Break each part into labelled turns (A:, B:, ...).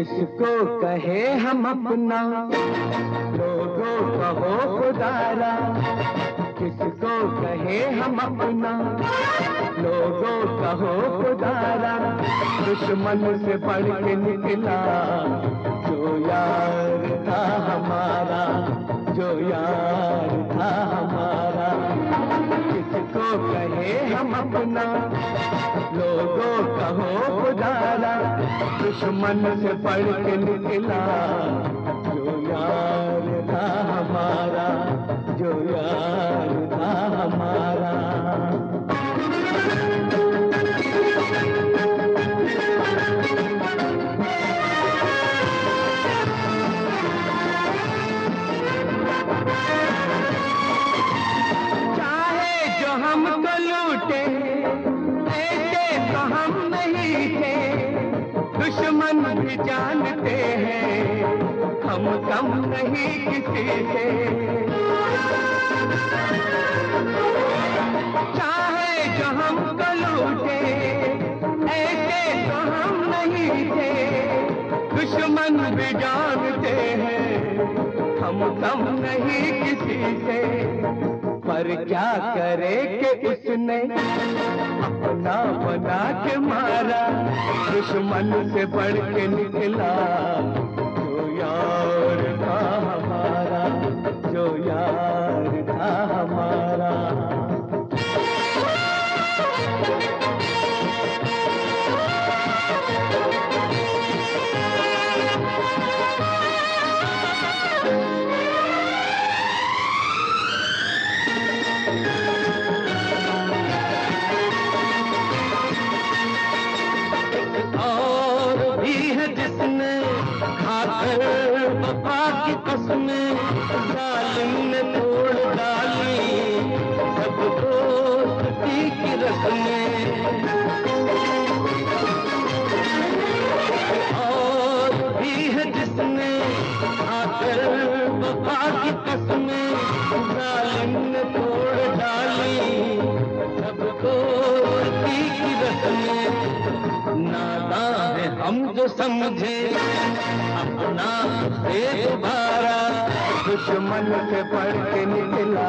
A: किसको कहे हम अपना। लोगों कहो खुदारा, किसको कहे हम अपना। लोगों कहो खुदारा, दुश्मन से पढ़ के निकला। हम अपना लोगों कहो पुजारा दुश्मन से पढ़ के निकला। जो यार? दुश्मन भी जानते हैं, हम कम नहीं किसी से। चाहे जो हमको लूटे ऐसे तो हम नहीं थे। दुश्मन भी जानते हैं, हम कम नहीं किसी से। पर क्या करे कि उसने अपना बना के मारा, दुश्मन से बढ़ के निकला। तो यार और भी है जिसने खाकर वफा की कसमें ने हम जो समझे अपना एक तुम्हारा दुश्मन से पढ़ के निकला।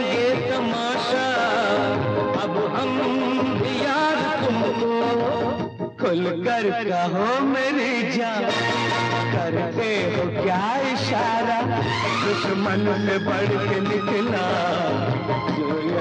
A: खुल कर कहो मेरी जान। करते हो क्या इशारा? दुश्मन से बढ़ के निकला। जो